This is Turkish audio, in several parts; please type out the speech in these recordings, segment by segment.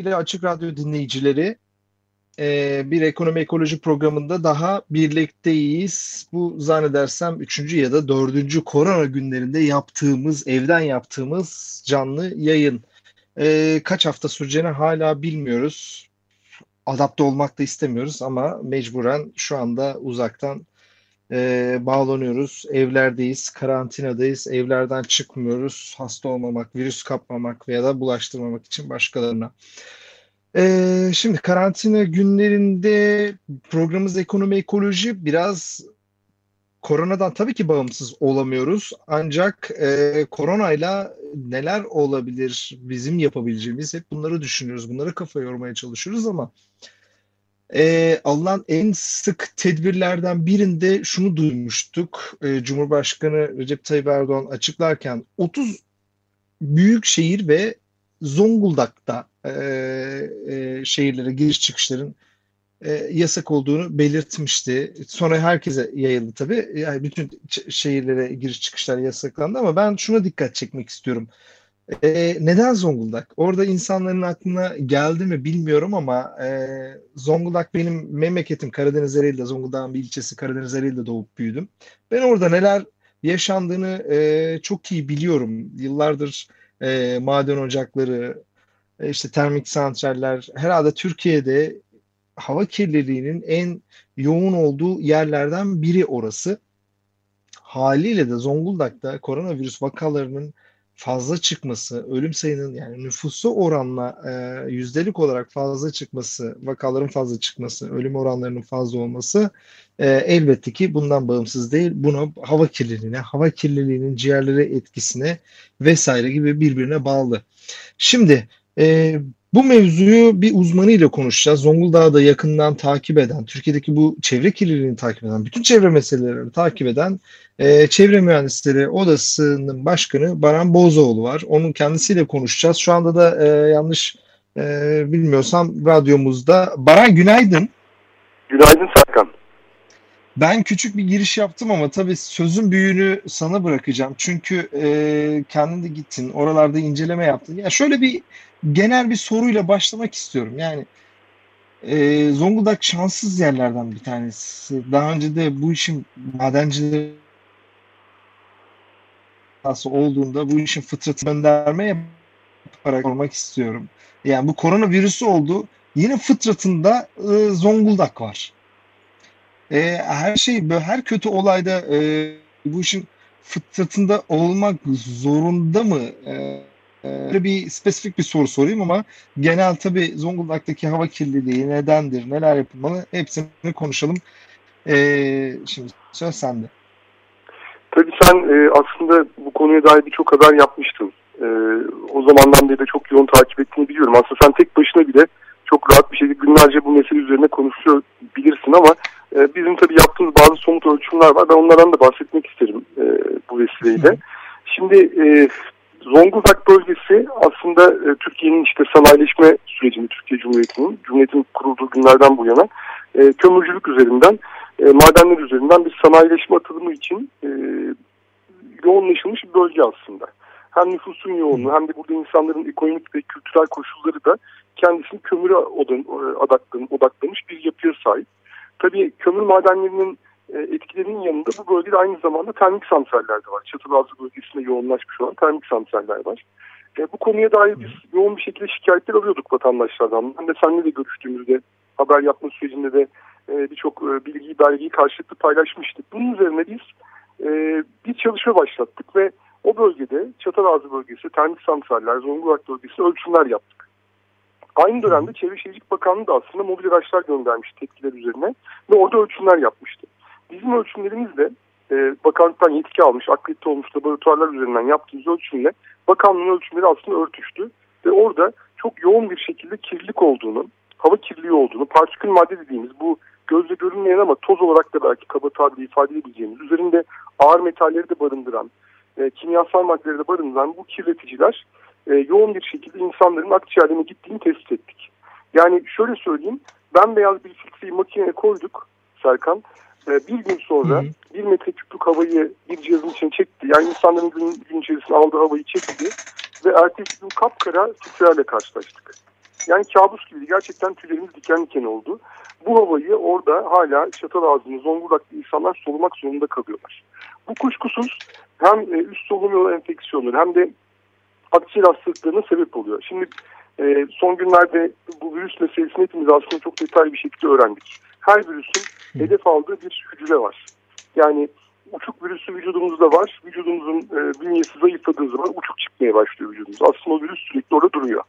İle Açık Radyo dinleyicileri e, bir ekonomi ekoloji programında daha birlikteyiz. Bu zannedersem üçüncü ya da dördüncü korona günlerinde yaptığımız, evden yaptığımız canlı yayın. E, kaç hafta süreceğini hala bilmiyoruz. Adapte olmak da istemiyoruz ama mecburen şu anda uzaktan e, bağlanıyoruz. Evlerdeyiz, karantinadayız, evlerden çıkmıyoruz. Hasta olmamak, virüs kapmamak veya da bulaştırmamak için başkalarına. E, şimdi karantina günlerinde programımız ekonomi ekoloji biraz koronadan tabii ki bağımsız olamıyoruz. Ancak e, koronayla neler olabilir bizim yapabileceğimiz hep bunları düşünüyoruz. Bunları kafa yormaya çalışıyoruz ama e, alınan en sık tedbirlerden birinde şunu duymuştuk. E, Cumhurbaşkanı Recep Tayyip Erdoğan açıklarken 30 büyük şehir ve Zonguldak'ta e, e, şehirlere giriş çıkışların e, yasak olduğunu belirtmişti. Sonra herkese yayıldı tabii. Yani bütün şehirlere giriş çıkışlar yasaklandı ama ben şuna dikkat çekmek istiyorum. E, neden Zonguldak? Orada insanların aklına geldi mi bilmiyorum ama e, Zonguldak benim memleketim Karadeniz Ereğli'de, Zonguldak'ın bir ilçesi Karadeniz Ereğli'de doğup büyüdüm. Ben orada neler yaşandığını e, çok iyi biliyorum. Yıllardır e, maden ocakları, e, işte termik santraller, herhalde Türkiye'de hava kirliliğinin en yoğun olduğu yerlerden biri orası. Haliyle de Zonguldak'ta koronavirüs vakalarının fazla çıkması, ölüm sayının yani nüfusu oranla e, yüzdelik olarak fazla çıkması, vakaların fazla çıkması, ölüm oranlarının fazla olması e, elbette ki bundan bağımsız değil. Bunu hava kirliliğine, hava kirliliğinin ciğerlere etkisine vesaire gibi birbirine bağlı. Şimdi e, bu mevzuyu bir uzmanıyla konuşacağız. Zonguldak'ı da yakından takip eden, Türkiye'deki bu çevre kirliliğini takip eden, bütün çevre meselelerini takip eden e, Çevre Mühendisleri Odası'nın başkanı Baran Bozoğlu var. Onun kendisiyle konuşacağız. Şu anda da e, yanlış e, bilmiyorsam radyomuzda. Baran günaydın. Günaydın Serkan. Ben küçük bir giriş yaptım ama tabii sözün büyüğünü sana bırakacağım. Çünkü e, kendin de gittin, oralarda inceleme yaptın. Ya şöyle bir genel bir soruyla başlamak istiyorum. Yani e, Zonguldak şanssız yerlerden bir tanesi. Daha önce de bu işin madencileri olduğunda bu işin fıtratı gönderme yaparak olmak istiyorum. Yani bu koronavirüsü oldu. Yine fıtratında e, Zonguldak var. E, her şey, her kötü olayda e, bu işin fıtratında olmak zorunda mı? E, Böyle bir spesifik bir soru sorayım ama genel tabii Zonguldak'taki hava kirliliği nedendir, neler yapılmalı hepsini konuşalım. Ee, şimdi söz sende. Tabii sen e, aslında bu konuya dair birçok haber yapmıştın. E, o zamandan beri de çok yoğun takip ettiğini biliyorum. Aslında sen tek başına bile çok rahat bir şekilde günlerce bu mesele üzerine konuşuyor bilirsin ama e, bizim tabii yaptığımız bazı somut ölçümler var. Ben onlardan da bahsetmek isterim e, bu vesileyle. Şimdi e, Zonguldak bölgesi aslında e, Türkiye'nin işte sanayileşme sürecini, Türkiye Cumhuriyeti'nin, Cumhuriyet'in kurulduğu günlerden bu yana e, kömürcülük üzerinden, e, madenler üzerinden bir sanayileşme atılımı için e, yoğunlaşılmış bir bölge aslında. Hem nüfusun yoğunluğu hem de burada insanların ekonomik ve kültürel koşulları da kendisini kömüre odaklamış bir yapıya sahip. Tabii kömür madenlerinin e, etkilerinin yanında bu bölgede aynı zamanda termik santraller de var. Çatalazı bölgesinde yoğunlaşmış olan termik santraller var. E, bu konuya dair biz yoğun bir şekilde şikayetler alıyorduk vatandaşlardan. Ben de seninle de görüştüğümüzde haber yapma sürecinde de e, birçok e, bilgiyi, belgeyi karşılıklı paylaşmıştık. Bunun üzerine biz e, bir çalışma başlattık ve o bölgede Çatalazı bölgesi, termik santraller, Zonguldak bölgesi ölçümler yaptık. Aynı dönemde Çevre Şehircilik Bakanlığı da aslında mobil araçlar göndermiş tepkiler üzerine ve orada ölçümler yapmıştı. Bizim ölçümlerimizde e, bakanlıktan yetki almış, akredite olmuş laboratuvarlar üzerinden yaptığımız ölçümle bakanlığın ölçümleri aslında örtüştü. Ve orada çok yoğun bir şekilde kirlilik olduğunu, hava kirliliği olduğunu, partikül madde dediğimiz bu gözle görünmeyen ama toz olarak da belki kaba tabiri ifade edebileceğimiz, üzerinde ağır metalleri de barındıran, e, kimyasal maddeleri de barındıran bu kirleticiler e, yoğun bir şekilde insanların akciğerlerine gittiğini tespit ettik. Yani şöyle söyleyeyim, ben beyaz bir filtreyi makineye koyduk Serkan. Bir gün sonra hı hı. bir metre küplük havayı bir cihazın içine çekti. Yani insanların gün, gün içerisinde aldığı havayı çekti ve ertesi gün kapkara filtrelerle karşılaştık. Yani kabus gibi gerçekten tüylerimiz diken diken oldu. Bu havayı orada hala çatal ağzını Zonguldak'ta insanlar solumak zorunda kalıyorlar. Bu kuşkusuz hem e, üst solunum yolu enfeksiyonları hem de akciğer hastalıklarına sebep oluyor. Şimdi e, son günlerde bu virüs meselesini hepimiz aslında çok detaylı bir şekilde öğrendik. Her virüsün hedef aldığı bir hücre var. Yani uçuk virüsü vücudumuzda var. Vücudumuzun e, bünyesi zayıfladığı zaman uçuk çıkmaya başlıyor vücudumuz. Aslında o virüs sürekli orada duruyor.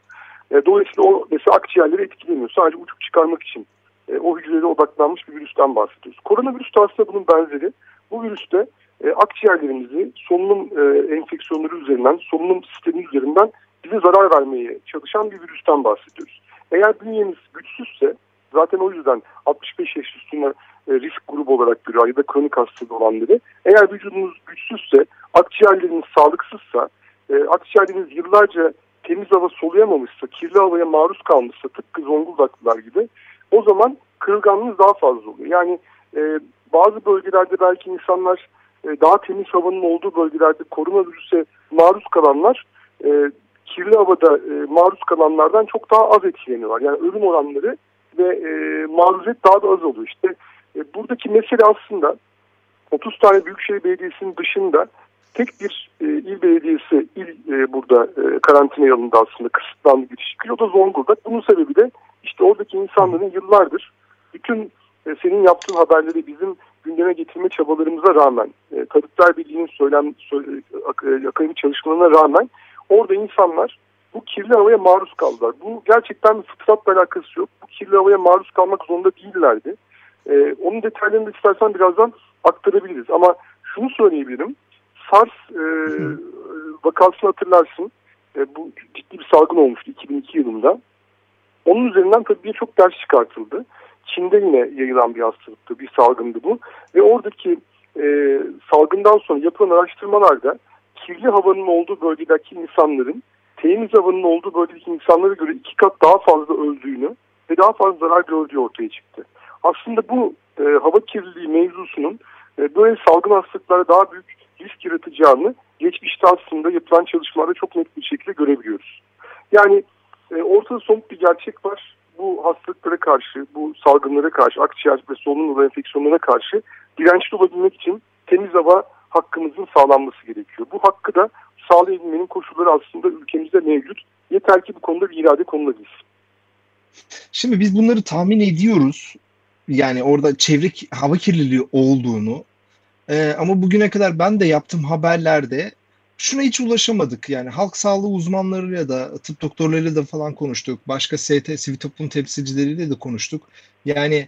E, dolayısıyla o mesela akciğerleri etkilemiyor. Sadece uçuk çıkarmak için e, o hücrelere odaklanmış bir virüsten bahsediyoruz. Koronavirüs de aslında bunun benzeri. Bu virüste e, akciğerlerimizi solunum e, enfeksiyonları üzerinden, solunum sistemi üzerinden bize zarar vermeye çalışan bir virüsten bahsediyoruz. Eğer bünyemiz güçsüzse zaten o yüzden 65 yaş üstüne risk grubu olarak görüyor ya da kronik hastalığı olanları. Eğer vücudumuz güçsüzse, akciğerlerimiz sağlıksızsa, e, akciğerlerimiz yıllarca temiz hava soluyamamışsa, kirli havaya maruz kalmışsa tıpkı Zonguldaklılar gibi o zaman kırılganlığınız daha fazla oluyor. Yani e, bazı bölgelerde belki insanlar e, daha temiz havanın olduğu bölgelerde koronavirüse maruz kalanlar e, kirli havada e, maruz kalanlardan çok daha az etkileniyorlar. Yani ölüm oranları ve e, maruziyet daha da az oluyor. İşte e, buradaki mesele aslında 30 tane Büyükşehir Belediyesi'nin dışında tek bir e, il belediyesi il e, burada e, karantina yılında aslında kısıtlandı giriş O da Zonguldak. Bunun sebebi de işte oradaki insanların yıllardır bütün e, senin yaptığın haberleri bizim gündeme getirme çabalarımıza rağmen, e, Tabipler Birliği'nin söylem, söyle, e, akademik çalışmalarına rağmen orada insanlar bu kirli havaya maruz kaldılar. Bu gerçekten fıtratla alakası yok. Bu kirli havaya maruz kalmak zorunda değillerdi. E, onun detaylarını istersen birazdan aktarabiliriz. Ama şunu söyleyebilirim. SARS e, vakasını hatırlarsın. E, bu ciddi bir salgın olmuştu 2002 yılında. Onun üzerinden tabii birçok ders çıkartıldı. Çin'de yine yayılan bir hastalıktı, bir salgındı bu. Ve oradaki e, salgından sonra yapılan araştırmalarda kirli havanın olduğu bölgedeki insanların temiz havanın olduğu bölgedeki insanlara göre iki kat daha fazla öldüğünü ve daha fazla zarar gördüğü ortaya çıktı. Aslında bu e, hava kirliliği mevzusunun e, böyle salgın hastalıklara daha büyük risk yaratacağını geçmişte aslında yapılan çalışmalarda çok net bir şekilde görebiliyoruz. Yani e, ortada somut bir gerçek var. Bu hastalıklara karşı, bu salgınlara karşı, akciğer ve solunum yolu enfeksiyonlara karşı dirençli olabilmek için temiz hava hakkımızın sağlanması gerekiyor. Bu hakkı da sağlayabilmenin koşulları aslında ülkemizde mevcut. Yeter ki bu konuda bir irade konulabilsin. Şimdi biz bunları tahmin ediyoruz. Yani orada çevre hava kirliliği olduğunu. Ee, ama bugüne kadar ben de yaptığım haberlerde şuna hiç ulaşamadık. Yani halk sağlığı uzmanlarıyla da tıp doktorlarıyla da falan konuştuk. Başka ST, sivil toplum temsilcileriyle de konuştuk. Yani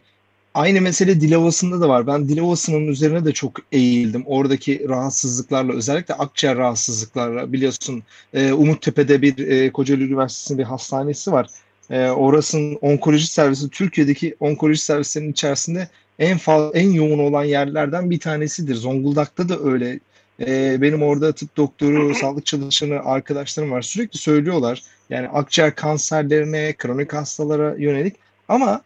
Aynı mesele Dilovası'nda da var. Ben Dilovası'nın üzerine de çok eğildim. Oradaki rahatsızlıklarla özellikle akciğer rahatsızlıklarla biliyorsun e, Umuttepe'de bir e, Kocaeli Üniversitesi'nin bir hastanesi var. E, orasının onkoloji servisi Türkiye'deki onkoloji servislerinin içerisinde en fazla en yoğun olan yerlerden bir tanesidir. Zonguldak'ta da öyle. E, benim orada tıp doktoru, sağlık çalışanı arkadaşlarım var. Sürekli söylüyorlar. Yani akciğer kanserlerine, kronik hastalara yönelik ama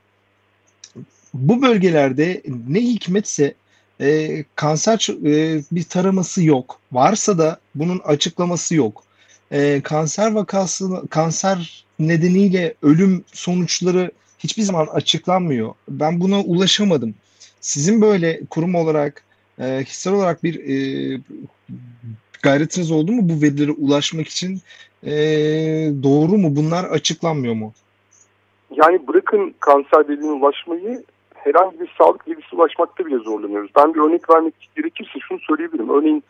bu bölgelerde ne hikmetse e, kanser e, bir taraması yok. Varsa da bunun açıklaması yok. E, kanser vakası, kanser nedeniyle ölüm sonuçları hiçbir zaman açıklanmıyor. Ben buna ulaşamadım. Sizin böyle kurum olarak, e, kişisel olarak bir e, gayretiniz oldu mu bu verilere ulaşmak için? E, doğru mu? Bunlar açıklanmıyor mu? Yani bırakın kanser dediğine ulaşmayı herhangi bir sağlık bilgisi ulaşmakta bile zorlanıyoruz. Ben bir örnek vermek gerekirse şunu söyleyebilirim. Örneğin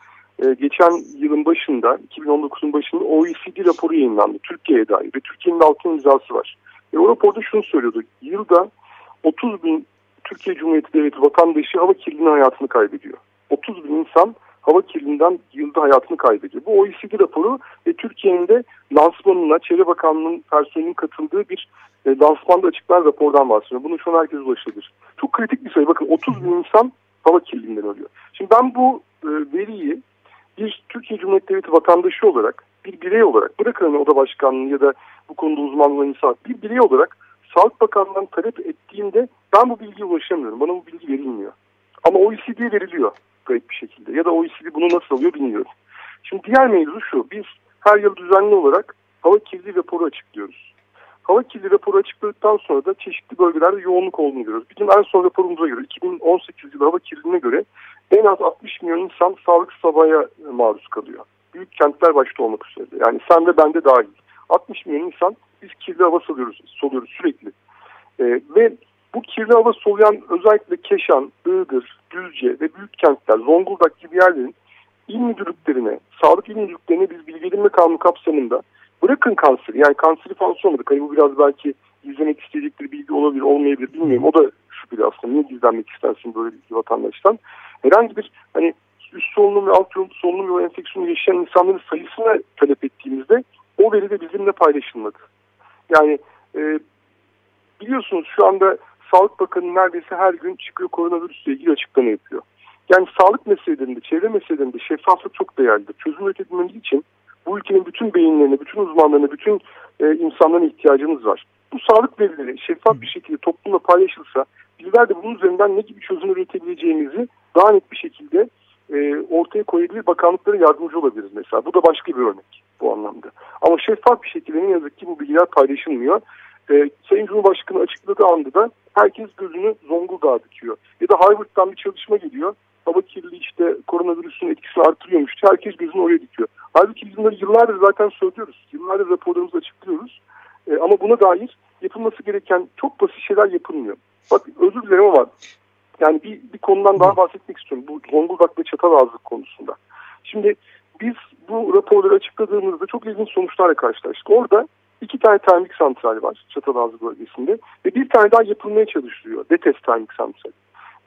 e, geçen yılın başında, 2019'un başında OECD raporu yayınlandı Türkiye'ye dair ve Türkiye'nin altın imzası var. E, o raporda şunu söylüyordu. Yılda 30 bin Türkiye Cumhuriyeti Devleti vatandaşı hava kirliliğine hayatını kaybediyor. 30 bin insan hava kirliliğinden yılda hayatını kaybediyor. Bu OECD raporu ve Türkiye'nin de lansmanına Çevre Bakanlığı'nın personelinin katıldığı bir e, lansmanda açıklanan rapordan bahsediyor. Bunu şu an herkes ulaşabilir. Çok kritik bir sayı. Bakın 30 bin insan hava kirliliğinden ölüyor. Şimdi ben bu e, veriyi bir Türkiye Cumhuriyeti Devleti vatandaşı olarak, bir birey olarak, bırakın hani oda başkanlığı ya da bu konuda uzman olan insan, bir birey olarak Sağlık Bakanlığı'ndan talep ettiğimde ben bu bilgiye ulaşamıyorum. Bana bu bilgi verilmiyor. Ama OECD'ye veriliyor garip bir şekilde. Ya da OECD bunu nasıl alıyor bilmiyorum. Şimdi diğer mevzu şu. Biz her yıl düzenli olarak hava kirliliği raporu açıklıyoruz. Hava kirliliği raporu açıkladıktan sonra da çeşitli bölgelerde yoğunluk olduğunu görüyoruz. Bizim en son raporumuza göre 2018 yılı hava kirliliğine göre en az 60 milyon insan sağlık sabaya maruz kalıyor. Büyük kentler başta olmak üzere. Yani sen ve ben de dahil. 60 milyon insan biz kirli hava soluyoruz, soluyoruz sürekli. Ee, ve bu kirli hava soluyan özellikle Keşan, Iğdır, Düzce ve büyük kentler, Zonguldak gibi yerlerin il müdürlüklerine, sağlık il müdürlüklerine biz bilgi edinme kanunu kapsamında bırakın kanseri yani kanseri falan sormadık. Hani bu biraz belki izlemek istedikleri bilgi olabilir olmayabilir bilmiyorum. O da şüpheli aslında. Niye gizlenmek istersin böyle bilgi vatandaştan? Herhangi bir hani üst solunum ve alt solunum yolu enfeksiyonu yaşayan insanların sayısına talep ettiğimizde o veri de bizimle paylaşılmadı. Yani e, biliyorsunuz şu anda Sağlık Bakanı neredeyse her gün çıkıyor koronavirüsle ilgili açıklama yapıyor. Yani sağlık meselelerinde, çevre meselelerinde şeffaflık çok değerlidir. Çözüm üretebilmemiz için bu ülkenin bütün beyinlerine, bütün uzmanlarına, bütün e, insanların ihtiyacımız var. Bu sağlık verileri şeffaf bir şekilde toplumla paylaşılsa bizler de bunun üzerinden ne gibi çözüm üretebileceğimizi daha net bir şekilde e, ortaya koyabilir, bakanlıklara yardımcı olabiliriz mesela. Bu da başka bir örnek bu anlamda. Ama şeffaf bir şekilde ne yazık ki bu bilgiler paylaşılmıyor. E, Sayın Cumhurbaşkanı açıkladığı anda da herkes gözünü Zonguldak'a dikiyor. Ya da Harvard'dan bir çalışma geliyor. Hava kirliliği işte koronavirüsün etkisini artırıyormuş. Herkes gözünü oraya dikiyor. Halbuki biz bunları yıllardır zaten söylüyoruz. Yıllardır raporlarımızı açıklıyoruz. E, ama buna dair yapılması gereken çok basit şeyler yapılmıyor. Bak özür dilerim ama yani bir, bir konudan daha bahsetmek istiyorum. Bu Zonguldak ve Çatalazlık konusunda. Şimdi biz bu raporları açıkladığımızda çok ilginç sonuçlarla karşılaştık. Orada iki tane termik santral var Çatalazı bölgesinde ve bir tane daha yapılmaya çalışılıyor. Detes termik santral.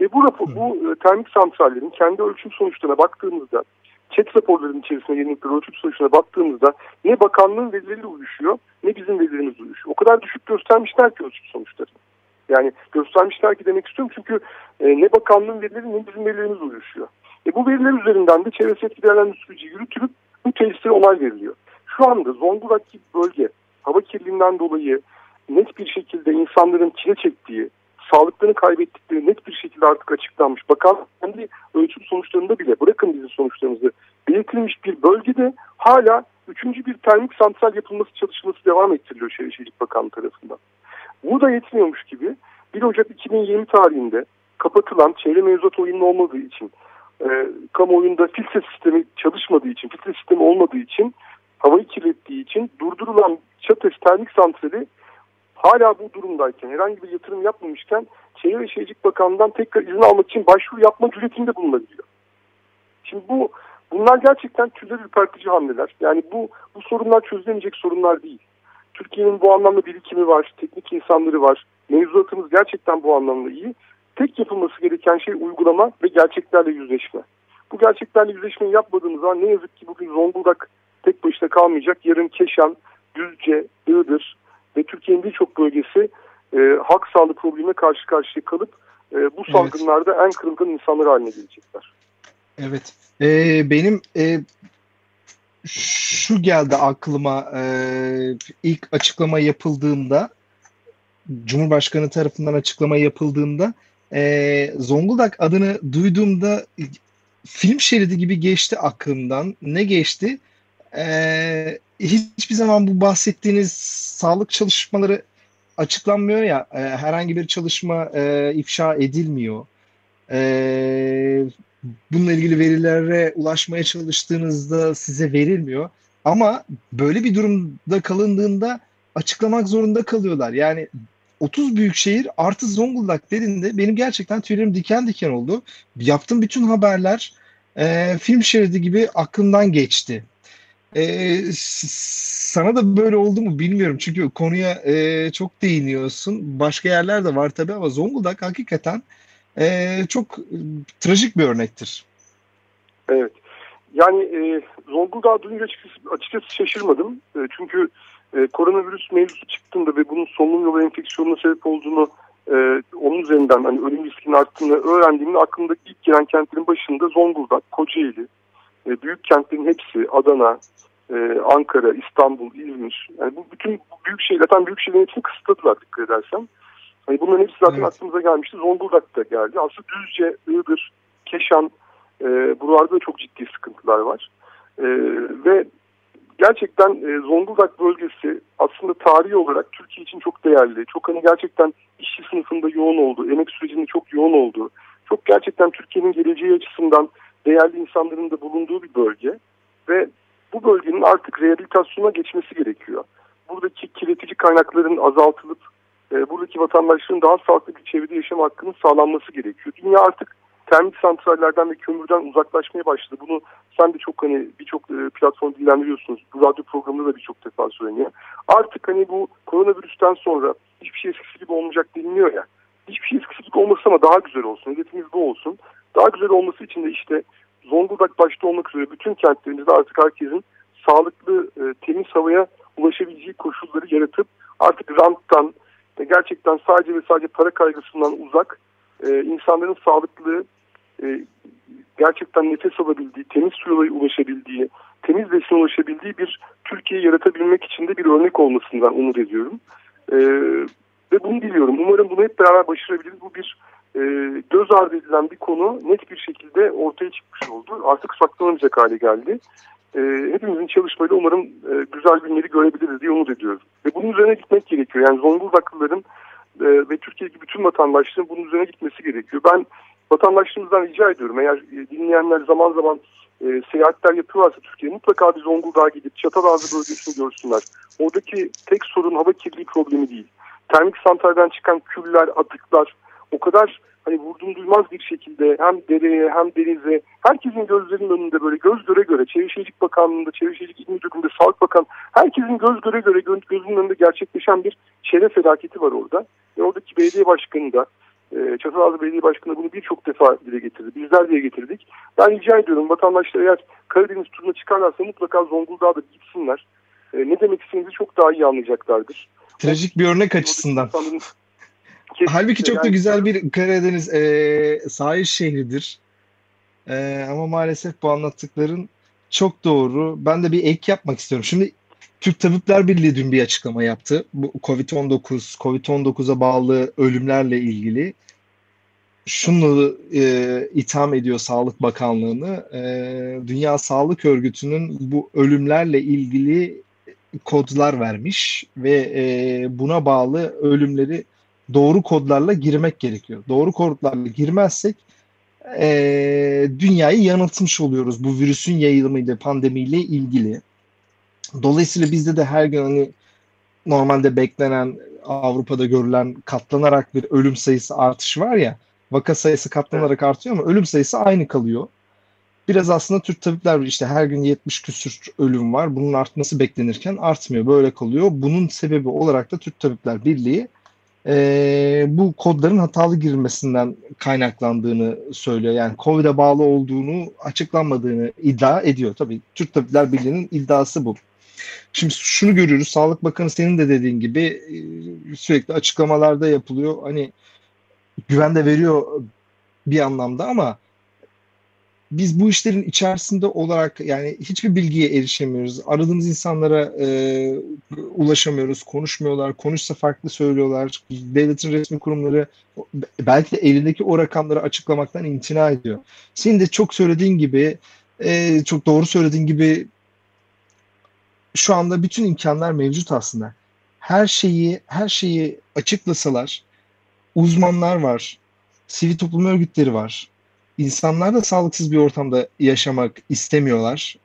Ve bu, rapor, bu e, termik santrallerin kendi ölçüm sonuçlarına baktığımızda chat raporlarının içerisinde yenilikleri ölçüm sonuçlarına baktığımızda ne bakanlığın verileriyle uyuşuyor ne bizim verilerimiz uyuşuyor. O kadar düşük göstermişler ki ölçüm sonuçları. Yani göstermişler ki demek istiyorum çünkü e, ne bakanlığın verileri ne bizim verilerimiz uyuşuyor. E, bu veriler üzerinden de çevresi etki değerlendirme süreci yürütülüp bu tesislere onay veriliyor. Şu anda Zonguldak gibi bölge hava kirliliğinden dolayı net bir şekilde insanların çile çektiği, sağlıklarını kaybettikleri net bir şekilde artık açıklanmış. Bakan kendi ölçüm sonuçlarında bile bırakın bizim sonuçlarımızı belirtilmiş bir bölgede hala üçüncü bir termik santral yapılması çalışması devam ettiriliyor Şehircilik Bakanlığı tarafından. Bu da yetmiyormuş gibi 1 Ocak 2020 tarihinde kapatılan çevre mevzuat oyunun olmadığı için e, kamuoyunda filtre sistemi çalışmadığı için, filtre sistemi olmadığı için havayı kirlettiği için durdurulan Çateş Termik Santrali hala bu durumdayken herhangi bir yatırım yapmamışken Çevre ve Şehircilik Bakanlığı'ndan tekrar izin almak için başvuru yapma cüretinde bulunabiliyor. Şimdi bu bunlar gerçekten tüyler ürpertici hamleler. Yani bu, bu sorunlar çözülemeyecek sorunlar değil. Türkiye'nin bu anlamda birikimi var, teknik insanları var. Mevzuatımız gerçekten bu anlamda iyi. Tek yapılması gereken şey uygulama ve gerçeklerle yüzleşme. Bu gerçeklerle yüzleşmeyi yapmadığımız zaman ne yazık ki bugün Zonguldak tek başına kalmayacak. Yarın Keşan, Düzce, Iğdır ve Türkiye'nin birçok bölgesi e, halk sağlığı problemine karşı karşıya kalıp e, bu salgınlarda evet. en kırılgan insanlar haline gelecekler. Evet. Ee, benim e, şu geldi aklıma e, ilk açıklama yapıldığında Cumhurbaşkanı tarafından açıklama yapıldığında e, Zonguldak adını duyduğumda film şeridi gibi geçti aklımdan. Ne geçti? E, hiçbir zaman bu bahsettiğiniz sağlık çalışmaları açıklanmıyor ya. E, herhangi bir çalışma e, ifşa edilmiyor. E, bununla ilgili verilere ulaşmaya çalıştığınızda size verilmiyor. Ama böyle bir durumda kalındığında açıklamak zorunda kalıyorlar. Yani 30 büyük şehir artı Zonguldak dediğinde benim gerçekten tüylerim diken diken oldu. Yaptığım bütün haberler e, film şeridi gibi aklımdan geçti. E, sana da böyle oldu mu bilmiyorum. Çünkü konuya e, çok değiniyorsun. Başka yerler de var tabii ama Zonguldak hakikaten e, çok trajik bir örnektir. Evet. Yani e, Zonguldak'ı duyunca açıkçası, açıkçası şaşırmadım. E, çünkü e, koronavirüs mevzusu çıktığında ve bunun solunum yolu enfeksiyonuna sebep olduğunu e, onun üzerinden hani ölüm riskinin arttığını öğrendiğimde aklımdaki ilk gelen kentlerin başında Zonguldak, Kocaeli, e, büyük kentlerin hepsi Adana, e, Ankara, İstanbul, İzmir. Yani bu bütün büyük şehirler, zaten büyük şehirlerin hepsini kısıtladılar dikkat edersen. Hani bunların hepsi zaten evet. aklımıza gelmişti. Zonguldak'ta geldi. Aslında Düzce, Iğdır, Keşan e, buralarda da çok ciddi sıkıntılar var. E, ve gerçekten e, Zonguldak bölgesi aslında tarihi olarak Türkiye için çok değerli. Çok hani gerçekten işçi sınıfında yoğun oldu, emek sürecinde çok yoğun oldu. Çok gerçekten Türkiye'nin geleceği açısından değerli insanların da bulunduğu bir bölge. Ve bu bölgenin artık rehabilitasyona geçmesi gerekiyor. Buradaki kirletici kaynakların azaltılıp e, buradaki vatandaşların daha sağlıklı bir çevrede yaşam hakkının sağlanması gerekiyor. Dünya artık termik santrallerden ve kömürden uzaklaşmaya başladı. Bunu sen de çok hani birçok e, platform dillendiriyorsunuz. Bu radyo programında da birçok defa söyleniyor. Artık hani bu koronavirüsten sonra hiçbir şey eskisi gibi olmayacak deniliyor ya. Hiçbir şey eskisi gibi olmasın ama daha güzel olsun. Hedefimiz bu olsun. Daha güzel olması için de işte Zonguldak başta olmak üzere bütün kentlerimizde artık herkesin sağlıklı, e, temiz havaya ulaşabileceği koşulları yaratıp artık ranttan ve gerçekten sadece ve sadece para kaygısından uzak e, insanların sağlıklı, e, gerçekten nefes alabildiği, temiz suya ulaşabildiği, temiz besine ulaşabildiği bir Türkiye yaratabilmek için de bir örnek olmasından umut ediyorum. E, ve bunu diliyorum. Umarım bunu hep beraber başarabiliriz. Bu bir e, göz ardı edilen bir konu net bir şekilde ortaya çıkmış oldu. Artık saklanamayacak hale geldi. E, hepimizin çalışmayla umarım e, güzel günleri görebiliriz diye umut ediyorum. Ve bunun üzerine gitmek gerekiyor. Yani Zonguldaklıların e, ve Türkiye'deki bütün vatandaşların bunun üzerine gitmesi gerekiyor. Ben vatandaşlarımızdan rica ediyorum. Eğer e, dinleyenler zaman zaman e, seyahatler yapıyorlarsa Türkiye'ye mutlaka bir Zonguldak'a gidip Çatalazı bölgesini görsünler. Oradaki tek sorun hava kirliliği problemi değil. Termik santralden çıkan küller, atıklar o kadar hani vurdum duymaz bir şekilde hem dereye hem denize herkesin gözlerinin önünde böyle göz göre göre Çevre Şehircilik Bakanlığı'nda, Çevre Şehircilik İl Müdürlüğü'nde, Sağlık Bakan herkesin göz göre göre gözünün önünde gerçekleşen bir çevre felaketi var orada. Ve oradaki belediye başkanı da e, Çatalazı Belediye Başkanı bunu birçok defa dile getirdi. Bizler diye getirdik. Ben rica ediyorum vatandaşlar eğer Karadeniz turuna çıkarlarsa mutlaka Zonguldak'a da gitsinler. E, ne demek istediğinizi çok daha iyi anlayacaklardır. Trajik bir örnek açısından. Halbuki çok da güzel bir Karadeniz e, sahil şehridir. E, ama maalesef bu anlattıkların çok doğru. Ben de bir ek yapmak istiyorum. Şimdi Türk Tabipler Birliği dün bir açıklama yaptı. Bu Covid-19, Covid-19'a bağlı ölümlerle ilgili şunu e, itham ediyor Sağlık Bakanlığı'nı. E, Dünya Sağlık Örgütü'nün bu ölümlerle ilgili kodlar vermiş ve e, buna bağlı ölümleri doğru kodlarla girmek gerekiyor. Doğru kodlarla girmezsek e, dünyayı yanıltmış oluyoruz bu virüsün yayılımıyla, pandemiyle ilgili. Dolayısıyla bizde de her gün hani normalde beklenen Avrupa'da görülen katlanarak bir ölüm sayısı artışı var ya vaka sayısı katlanarak artıyor ama ölüm sayısı aynı kalıyor. Biraz aslında Türk tabipler işte her gün 70 küsür ölüm var. Bunun artması beklenirken artmıyor. Böyle kalıyor. Bunun sebebi olarak da Türk Tabipler Birliği e, bu kodların hatalı girilmesinden kaynaklandığını söylüyor. Yani COVID'e bağlı olduğunu açıklanmadığını iddia ediyor. Tabii Türk Tabipler Birliği'nin iddiası bu. Şimdi şunu görüyoruz. Sağlık Bakanı senin de dediğin gibi e, sürekli açıklamalarda yapılıyor. Hani güvende veriyor bir anlamda ama biz bu işlerin içerisinde olarak yani hiçbir bilgiye erişemiyoruz. Aradığımız insanlara e, ulaşamıyoruz, konuşmuyorlar. Konuşsa farklı söylüyorlar. Devletin resmi kurumları belki de elindeki o rakamları açıklamaktan imtina ediyor. Senin de çok söylediğin gibi, e, çok doğru söylediğin gibi şu anda bütün imkanlar mevcut aslında. Her şeyi her şeyi açıklasalar uzmanlar var, sivil toplum örgütleri var. İnsanlar da sağlıksız bir ortamda yaşamak istemiyorlar.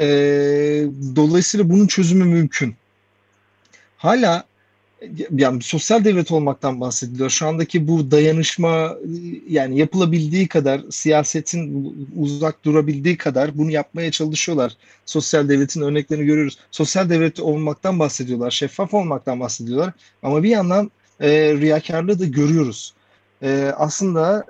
Ee, dolayısıyla bunun çözümü mümkün. Hala yani sosyal devlet olmaktan bahsediliyor. Şu andaki bu dayanışma yani yapılabildiği kadar siyasetin uzak durabildiği kadar bunu yapmaya çalışıyorlar. Sosyal devletin örneklerini görüyoruz. Sosyal devlet olmaktan bahsediyorlar. Şeffaf olmaktan bahsediyorlar. Ama bir yandan e, riyakarlığı da görüyoruz. E, aslında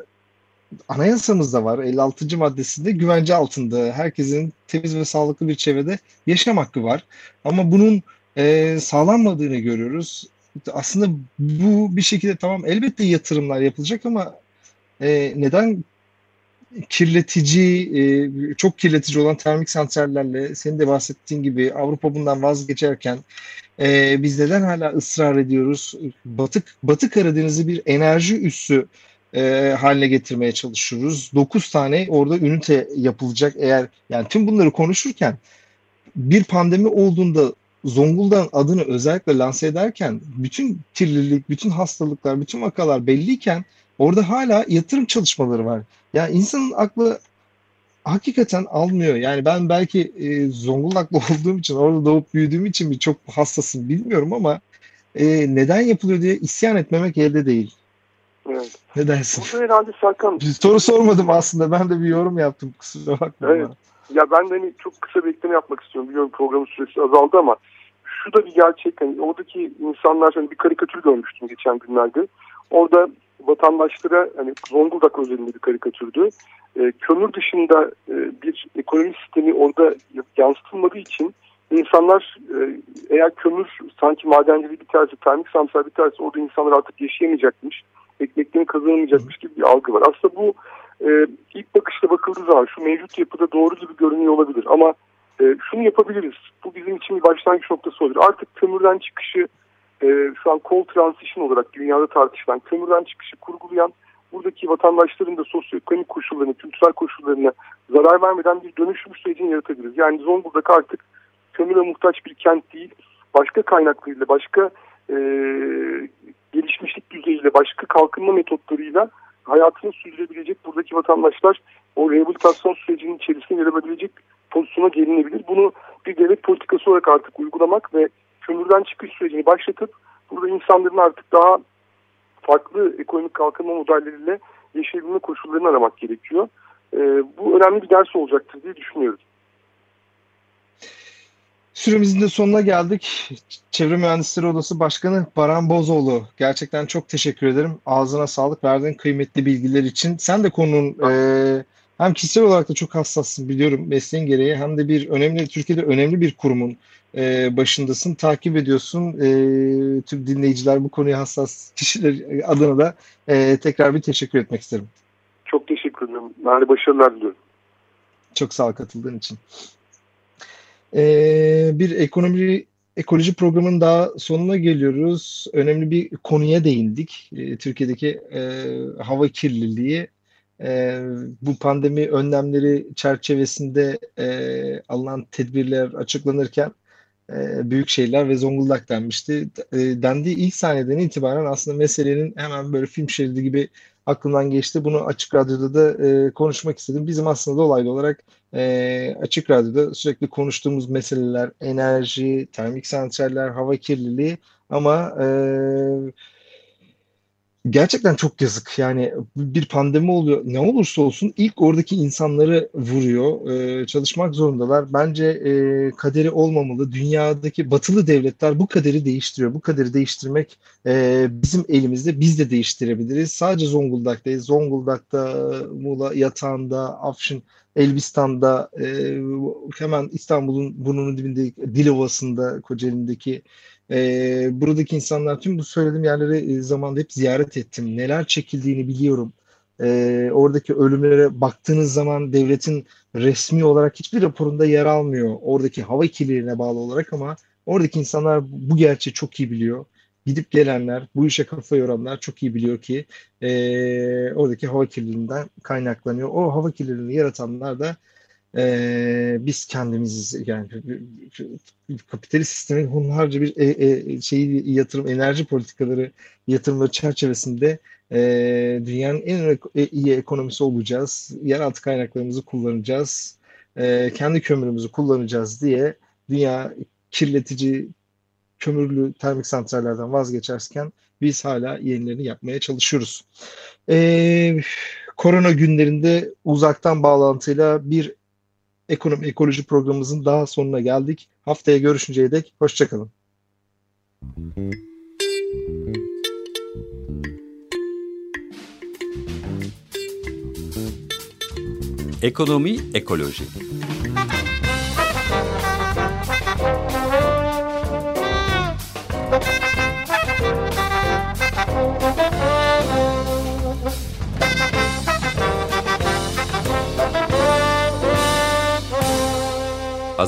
anayasamızda var 56. maddesinde güvence altında herkesin temiz ve sağlıklı bir çevrede yaşam hakkı var. Ama bunun e, sağlanmadığını görüyoruz. Aslında bu bir şekilde tamam elbette yatırımlar yapılacak ama e, neden kirletici, e, çok kirletici olan termik santrallerle senin de bahsettiğin gibi Avrupa bundan vazgeçerken e, biz neden hala ısrar ediyoruz? Batı, Batı Karadeniz'i bir enerji üssü e, haline getirmeye çalışıyoruz. 9 tane orada ünite yapılacak eğer yani tüm bunları konuşurken bir pandemi olduğunda Zonguldak'ın adını özellikle lanse ederken bütün kirlilik, bütün hastalıklar, bütün vakalar belliyken orada hala yatırım çalışmaları var. Ya yani insanın aklı hakikaten almıyor. Yani ben belki e, Zonguldak'ta olduğum için, orada doğup büyüdüğüm için mi çok hassasım bilmiyorum ama e, neden yapılıyor diye isyan etmemek elde değil. Evet. Ne dersin? Burada herhalde Serkan... Soru sormadım aslında. Ben de bir yorum yaptım. Kusura bakma. Evet. Ya ben de hani çok kısa bir ekleme yapmak istiyorum. Biliyorum programın süresi azaldı ama şu da bir gerçek. Hani oradaki insanlar hani bir karikatür görmüştüm geçen günlerde. Orada vatandaşlara hani Zonguldak özelinde bir karikatürdü. E, kömür dışında e, bir ekonomi sistemi orada yansıtılmadığı için insanlar e, eğer kömür sanki madenciliği biterse, termik santral biterse orada insanlar artık yaşayamayacakmış, ekmeklerini kazanamayacakmış gibi bir algı var. Aslında bu e, ilk bakışta bakıldığı zaman şu mevcut yapıda doğru gibi görünüyor olabilir ama e, şunu yapabiliriz. Bu bizim için bir başlangıç noktası olur. Artık kömürden çıkışı e, şu an coal transition olarak dünyada tartışılan kömürden çıkışı kurgulayan buradaki vatandaşların da sosyoekonomik koşullarını, kültürel koşullarına zarar vermeden bir dönüşüm sürecini yaratabiliriz. Yani Zonguldak artık kömüre muhtaç bir kent değil, başka kaynaklarıyla, başka e, gelişmişlik düzeyiyle, başka kalkınma metotlarıyla hayatını sürdürebilecek buradaki vatandaşlar o rehabilitasyon sürecinin içerisine gelebilecek pozisyona gelinebilir. Bunu bir devlet politikası olarak artık uygulamak ve kömürden çıkış sürecini başlatıp burada insanların artık daha farklı ekonomik kalkınma modelleriyle yaşayabilme koşullarını aramak gerekiyor. E, bu önemli bir ders olacaktır diye düşünüyorum. Süremizin de sonuna geldik. Çevre Mühendisleri Odası Başkanı Baran Bozoğlu. Gerçekten çok teşekkür ederim. Ağzına sağlık verdiğin kıymetli bilgiler için. Sen de konunun e, hem kişisel olarak da çok hassassın biliyorum mesleğin gereği hem de bir önemli Türkiye'de önemli bir kurumun e, başındasın, takip ediyorsun. E, tüm dinleyiciler bu konuya hassas kişiler adına da e, tekrar bir teşekkür etmek isterim. Çok teşekkür ederim. De başarılar diliyorum. Çok sağ ol katıldığın için. E, bir ekonomi ekoloji programının daha sonuna geliyoruz. Önemli bir konuya değindik. E, Türkiye'deki e, hava kirliliği e, bu pandemi önlemleri çerçevesinde e, alınan tedbirler açıklanırken e, büyük şeyler ve Zonguldak denmişti. E, dendiği ilk saniyeden itibaren aslında meselenin hemen böyle film şeridi gibi aklımdan geçti. Bunu Açık Radyo'da da e, konuşmak istedim. Bizim aslında dolaylı olarak e, Açık Radyo'da sürekli konuştuğumuz meseleler enerji, termik santraller, hava kirliliği ama e, gerçekten çok yazık. Yani bir pandemi oluyor. Ne olursa olsun ilk oradaki insanları vuruyor. Ee, çalışmak zorundalar. Bence e, kaderi olmamalı. Dünyadaki batılı devletler bu kaderi değiştiriyor. Bu kaderi değiştirmek e, bizim elimizde. Biz de değiştirebiliriz. Sadece Zonguldak'tayız. Zonguldak'ta, Muğla yatağında, Afşin, Elbistan'da, e, hemen İstanbul'un burnunun dibinde Dilovası'nda, Kocaeli'ndeki e, buradaki insanlar tüm bu söylediğim yerleri e, zamanda hep ziyaret ettim. Neler çekildiğini biliyorum. E, oradaki ölümlere baktığınız zaman devletin resmi olarak hiçbir raporunda yer almıyor. Oradaki hava kirliliğine bağlı olarak ama oradaki insanlar bu gerçeği çok iyi biliyor. Gidip gelenler, bu işe kafa yoranlar çok iyi biliyor ki e, oradaki hava kirliliğinden kaynaklanıyor. O hava kirliliğini yaratanlar da e, biz kendimiz yani kapitalist sistemin hunharca bir e, e, şeyi yatırım enerji politikaları yatırımları çerçevesinde e, dünyanın en e, iyi ekonomisi olacağız. Yeraltı kaynaklarımızı kullanacağız. E, kendi kömürümüzü kullanacağız diye dünya kirletici kömürlü termik santrallerden vazgeçerken biz hala yenilerini yapmaya çalışıyoruz. E, korona günlerinde uzaktan bağlantıyla bir ekonomi ekoloji programımızın daha sonuna geldik. Haftaya görüşünceye dek hoşçakalın. Ekonomi Ekoloji